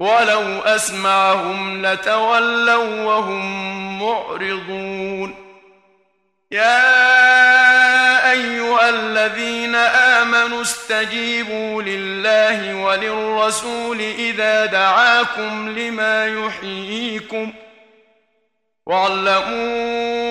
ولو أسمعهم لتولوا وهم معرضون. يا أيها الذين آمنوا استجيبوا لله وللرسول إذا دعاكم لما يحييكم. واعلموا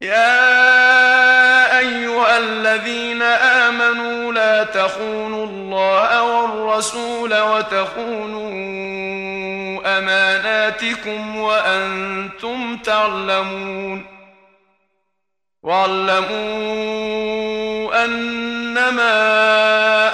يا أيها الذين آمنوا لا تخونوا الله والرسول وتخونوا أماناتكم وأنتم تعلمون واعلموا أنما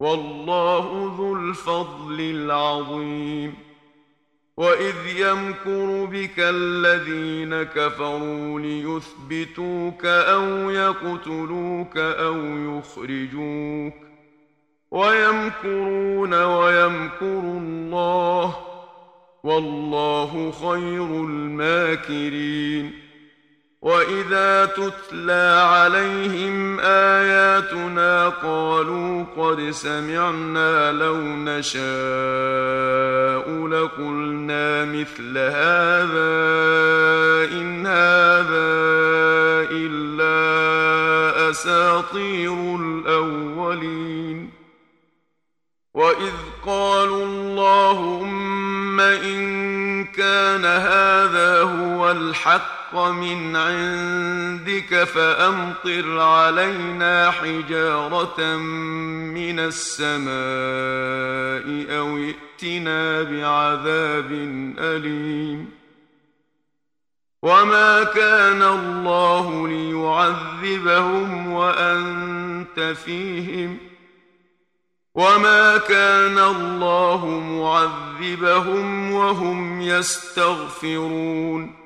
والله ذو الفضل العظيم. وإذ يمكر بك الذين كفروا ليثبتوك أو يقتلوك أو يخرجوك. ويمكرون ويمكر الله. والله خير الماكرين. واذا تتلى عليهم اياتنا قالوا قد سمعنا لو نشاء لقلنا مثل هذا ان هذا الا اساطير الاولين واذ قالوا اللهم ان كان هذا هو الحق الحق من عندك فأمطر علينا حجارة من السماء أو ائتنا بعذاب أليم. وما كان الله ليعذبهم وأنت فيهم ۖ. وما كان الله معذبهم وهم يستغفرون.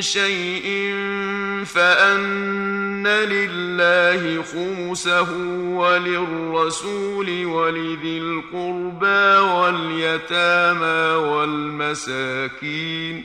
شيء فأن لله خمسه وللرسول ولذي القربى واليتامى والمساكين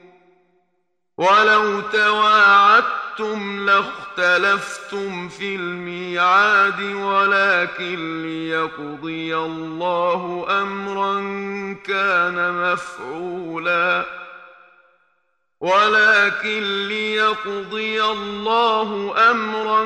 ولو تواعدتم لخ اختلفتم في الميعاد ولكن ليقضي الله امرا كان مفعولا. ولكن ليقضي الله امرا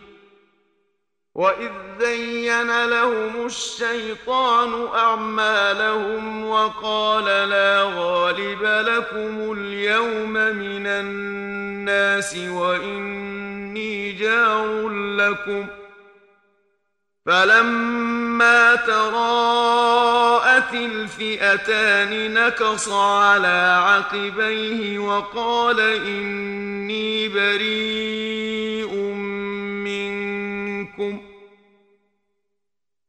وإذ زين لهم الشيطان أعمالهم وقال لا غالب لكم اليوم من الناس وإني جار لكم فلما تراءت الفئتان نكص على عقبيه وقال إني بريء منكم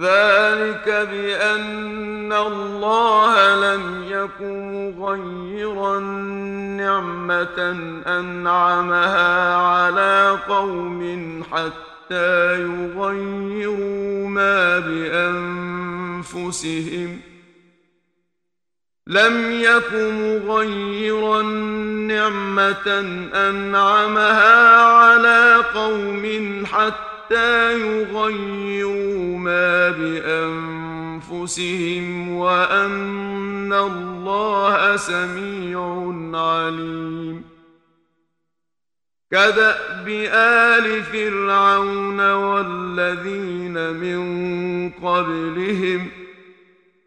ذلك بأن الله لم يكن مغيرا نعمة أنعمها على قوم حتى يغيروا ما بأنفسهم. لم يك مغيرا نعمة أنعمها على قوم حتى يغيروا ما بأنفسهم وأن الله سميع عليم كدأب آل فرعون والذين من قبلهم ۖ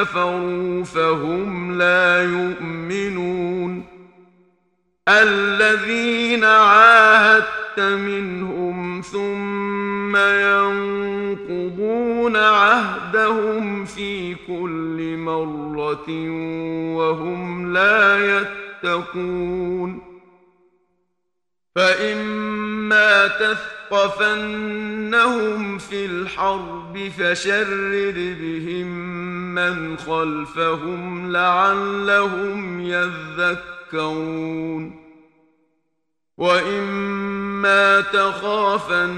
كفروا فهم لا يؤمنون. الذين عاهدت منهم ثم ينقضون عهدهم في كل مرة وهم لا يتقون. فإما تثقفنهم في الحرب فشرد بهم من خلفهم لعلهم يذكرون وإما تخافن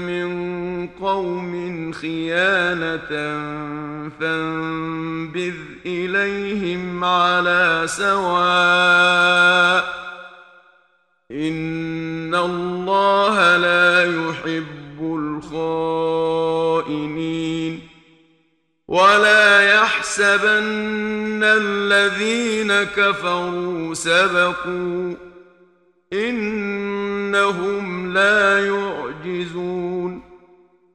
من قوم خيانة فانبذ إليهم على سواء إن الله ولا يحسبن الذين كفروا سبقوا إنهم لا يعجزون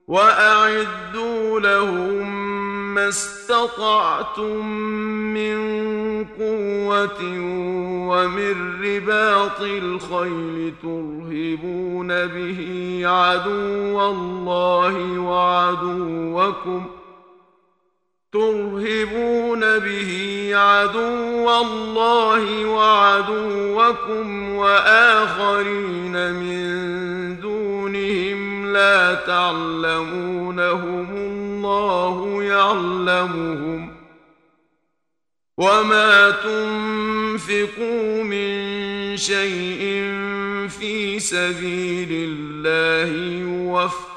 وأعدوا لهم ما استطعتم من قوة ومن رباط الخيل ترهبون به عدو الله وعدوكم ترهبون به عدو الله وعدوكم وآخرين من دونهم لا تعلمونهم الله يعلمهم وما تنفقوا من شيء في سبيل الله يوفى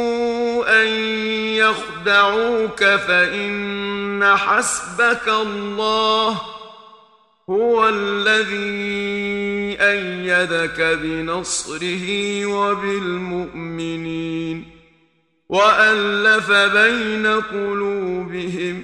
يخدعوك فإن حسبك الله هو الذي أيدك بنصره وبالمؤمنين وألف بين قلوبهم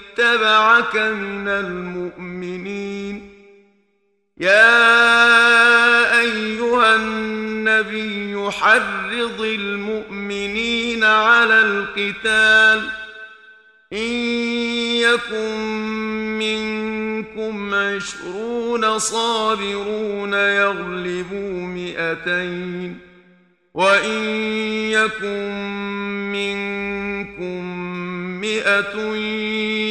اتبعك من المؤمنين. يا أيها النبي حرض المؤمنين على القتال. إن يكن منكم عشرون صابرون يغلبوا مئتين. وإن يكن منكم مئة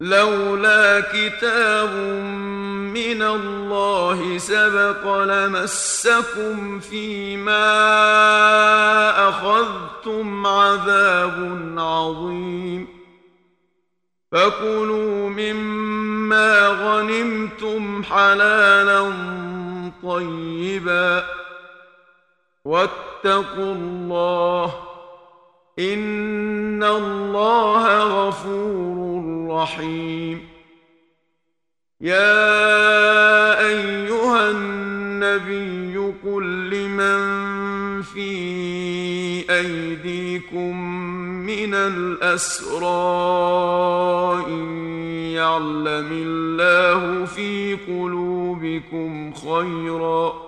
لولا كتاب من الله سبق لمسكم فيما أخذتم عذاب عظيم. فكلوا مما غنمتم حلالا طيبا. واتقوا الله إن الله غفور رحيم يا أيها النبي قل لمن في أيديكم من الأسرى إن يعلم الله في قلوبكم خيرا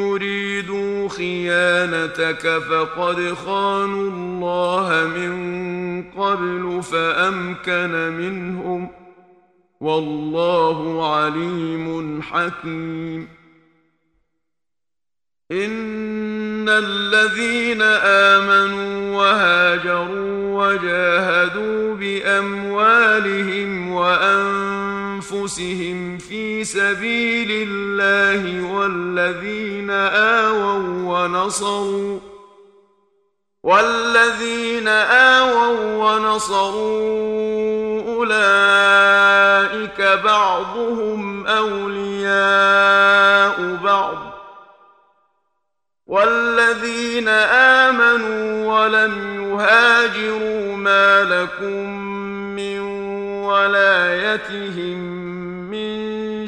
خيانتك فقد خانوا الله من قبل فأمكن منهم والله عليم حكيم. إن الذين آمنوا وهاجروا وجاهدوا بأموالهم وأنفسهم في سبيل الله والذين آووا ونصروا والذين آووا ونصروا أولئك بعضهم أولياء بعض والذين آمنوا ولم يهاجروا ما لكم من ولايتهم